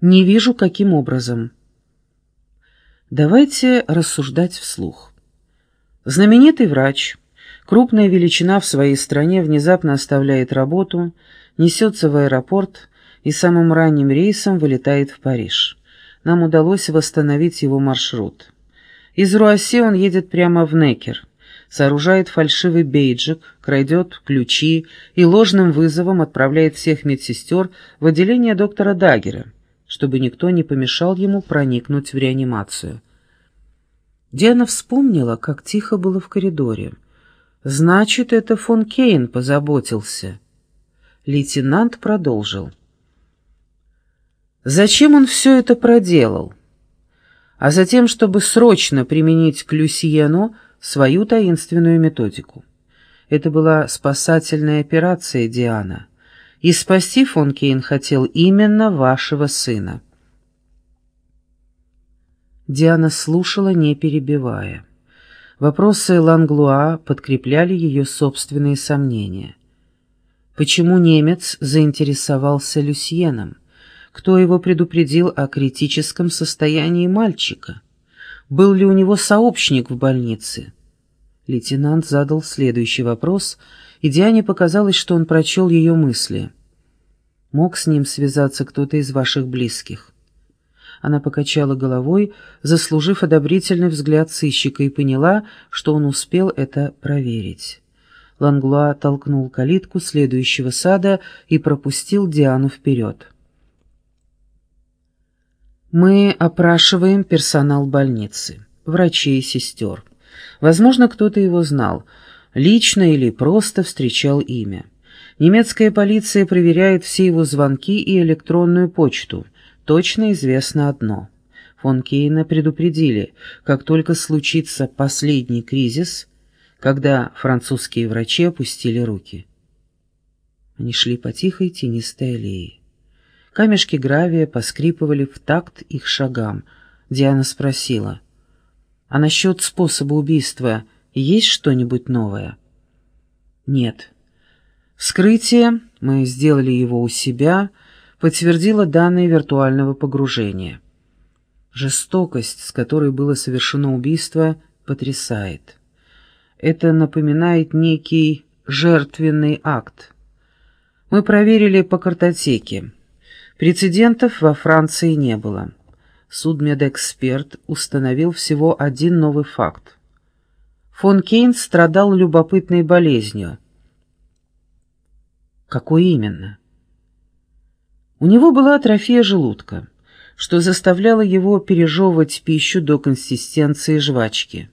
Не вижу, каким образом. Давайте рассуждать вслух. Знаменитый врач, крупная величина в своей стране, внезапно оставляет работу, несется в аэропорт и самым ранним рейсом вылетает в Париж. Нам удалось восстановить его маршрут. Из Руасси он едет прямо в Некер, сооружает фальшивый бейджик, крадет ключи и ложным вызовом отправляет всех медсестер в отделение доктора Даггера, чтобы никто не помешал ему проникнуть в реанимацию. Диана вспомнила, как тихо было в коридоре. «Значит, это фон Кейн позаботился». Лейтенант продолжил. «Зачем он все это проделал?» а затем, чтобы срочно применить к Люсьену свою таинственную методику. Это была спасательная операция, Диана, и спасти фон Кейн хотел именно вашего сына. Диана слушала, не перебивая. Вопросы Ланглуа подкрепляли ее собственные сомнения. Почему немец заинтересовался Люсьеном? Кто его предупредил о критическом состоянии мальчика? Был ли у него сообщник в больнице? Лейтенант задал следующий вопрос, и Диане показалось, что он прочел ее мысли. «Мог с ним связаться кто-то из ваших близких?» Она покачала головой, заслужив одобрительный взгляд сыщика, и поняла, что он успел это проверить. Ланглуа толкнул калитку следующего сада и пропустил Диану вперед. Мы опрашиваем персонал больницы, врачей и сестер. Возможно, кто-то его знал, лично или просто встречал имя. Немецкая полиция проверяет все его звонки и электронную почту. Точно известно одно. Фон Кейна предупредили, как только случится последний кризис, когда французские врачи опустили руки. Они шли по тихой тенистой аллее. Камешки гравия поскрипывали в такт их шагам. Диана спросила, «А насчет способа убийства есть что-нибудь новое?» «Нет. Вскрытие, мы сделали его у себя, подтвердило данные виртуального погружения. Жестокость, с которой было совершено убийство, потрясает. Это напоминает некий жертвенный акт. Мы проверили по картотеке». Прецедентов во Франции не было. Судмедэксперт установил всего один новый факт. Фон Кейн страдал любопытной болезнью. Какой именно? У него была атрофия желудка, что заставляло его пережевывать пищу до консистенции жвачки.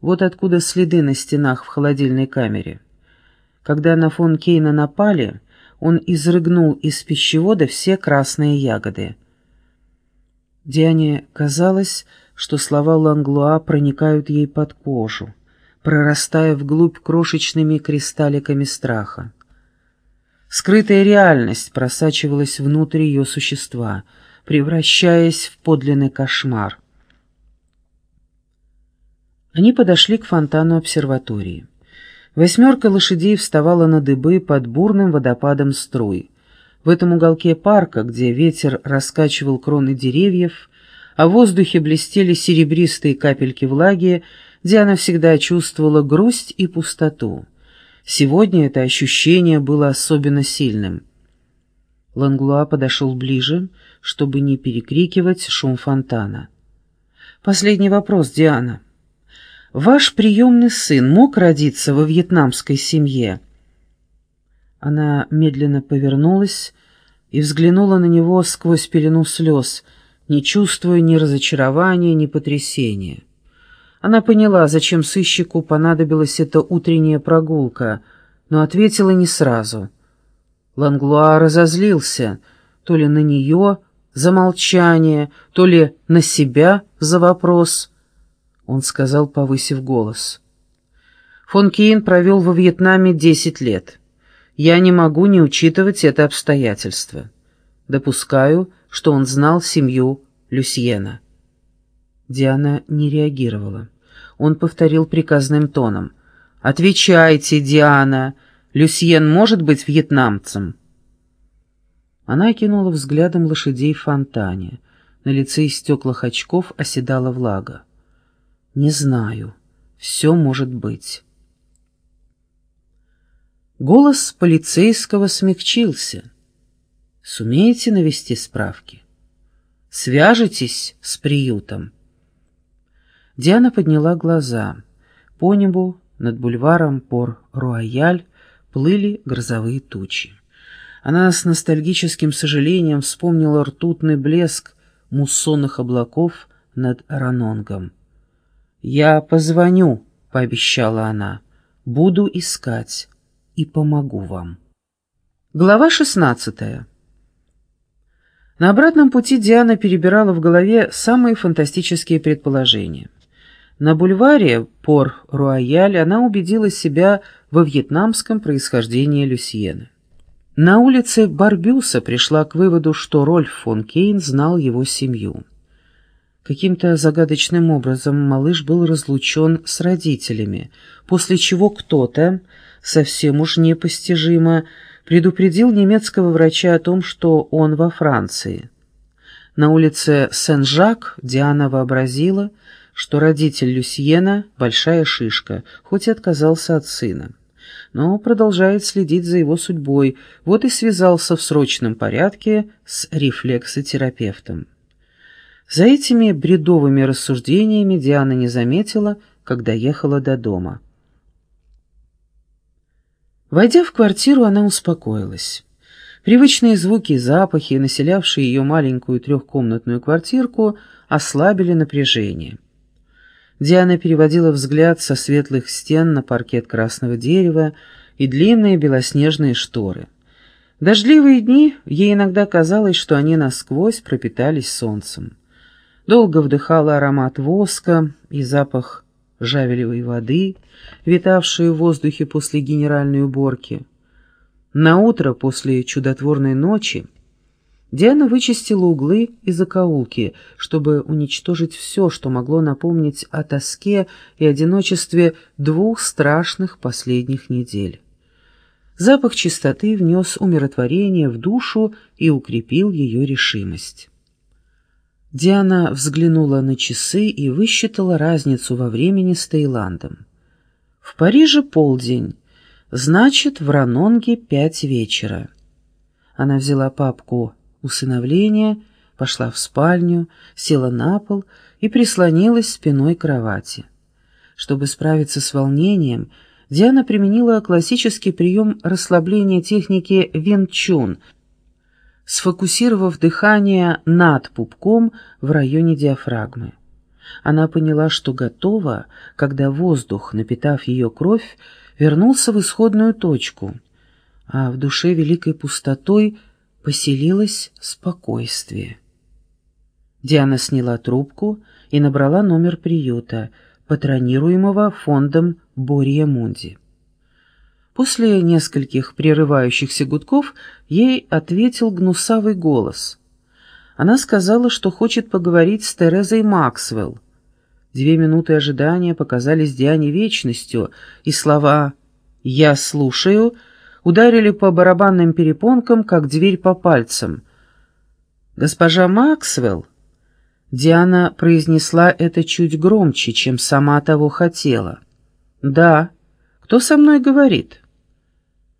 Вот откуда следы на стенах в холодильной камере. Когда на фон Кейна напали, он изрыгнул из пищевода все красные ягоды. Диане казалось, что слова Ланглуа проникают ей под кожу, прорастая вглубь крошечными кристалликами страха. Скрытая реальность просачивалась внутрь ее существа, превращаясь в подлинный кошмар. Они подошли к фонтану обсерватории. Восьмерка лошадей вставала на дыбы под бурным водопадом струй. В этом уголке парка, где ветер раскачивал кроны деревьев, а в воздухе блестели серебристые капельки влаги, Диана всегда чувствовала грусть и пустоту. Сегодня это ощущение было особенно сильным. Ланглуа подошел ближе, чтобы не перекрикивать шум фонтана. «Последний вопрос, Диана». Ваш приемный сын мог родиться во вьетнамской семье?» Она медленно повернулась и взглянула на него сквозь пелену слез, не чувствуя ни разочарования, ни потрясения. Она поняла, зачем сыщику понадобилась эта утренняя прогулка, но ответила не сразу. Ланглуа разозлился, то ли на нее за молчание, то ли на себя за вопрос — он сказал, повысив голос. Фон Кейн провел во Вьетнаме десять лет. Я не могу не учитывать это обстоятельство. Допускаю, что он знал семью Люсьена. Диана не реагировала. Он повторил приказным тоном. «Отвечайте, Диана, Люсьен может быть вьетнамцем?» Она кинула взглядом лошадей в фонтане. На лице из стеклах очков оседала влага. «Не знаю. Все может быть». Голос полицейского смягчился. «Сумеете навести справки? Свяжетесь с приютом?» Диана подняла глаза. По небу над бульваром Пор-Руаяль плыли грозовые тучи. Она с ностальгическим сожалением вспомнила ртутный блеск муссонных облаков над Ранонгом. «Я позвоню», — пообещала она, — «буду искать и помогу вам». Глава шестнадцатая. На обратном пути Диана перебирала в голове самые фантастические предположения. На бульваре Пор-Руаяль она убедила себя во вьетнамском происхождении Люсьены. На улице Барбюса пришла к выводу, что Рольф фон Кейн знал его семью. Каким-то загадочным образом малыш был разлучен с родителями, после чего кто-то, совсем уж непостижимо, предупредил немецкого врача о том, что он во Франции. На улице Сен-Жак Диана вообразила, что родитель Люсьена — большая шишка, хоть и отказался от сына. Но продолжает следить за его судьбой, вот и связался в срочном порядке с рефлексотерапевтом. За этими бредовыми рассуждениями Диана не заметила, когда ехала до дома. Войдя в квартиру, она успокоилась. Привычные звуки и запахи, населявшие ее маленькую трехкомнатную квартирку, ослабили напряжение. Диана переводила взгляд со светлых стен на паркет красного дерева и длинные белоснежные шторы. Дождливые дни ей иногда казалось, что они насквозь пропитались солнцем. Долго вдыхала аромат воска и запах жавелевой воды, витавшие в воздухе после генеральной уборки. На утро после чудотворной ночи Диана вычистила углы и закоулки, чтобы уничтожить все, что могло напомнить о тоске и одиночестве двух страшных последних недель. Запах чистоты внес умиротворение в душу и укрепил ее решимость. Диана взглянула на часы и высчитала разницу во времени с Таиландом. В Париже полдень, значит, в Ранонге пять вечера. Она взяла папку усыновления, пошла в спальню, села на пол и прислонилась спиной к кровати. Чтобы справиться с волнением, Диана применила классический прием расслабления техники Венчун, сфокусировав дыхание над пупком в районе диафрагмы. Она поняла, что готова, когда воздух, напитав ее кровь, вернулся в исходную точку, а в душе великой пустотой – поселилось спокойствие. Диана сняла трубку и набрала номер приюта, патронируемого фондом Бория Мунди. После нескольких прерывающихся гудков ей ответил гнусавый голос. Она сказала, что хочет поговорить с Терезой Максвелл. Две минуты ожидания показались Диане вечностью, и слова «Я слушаю» ударили по барабанным перепонкам, как дверь по пальцам. «Госпожа Максвелл?» Диана произнесла это чуть громче, чем сама того хотела. «Да. Кто со мной говорит?»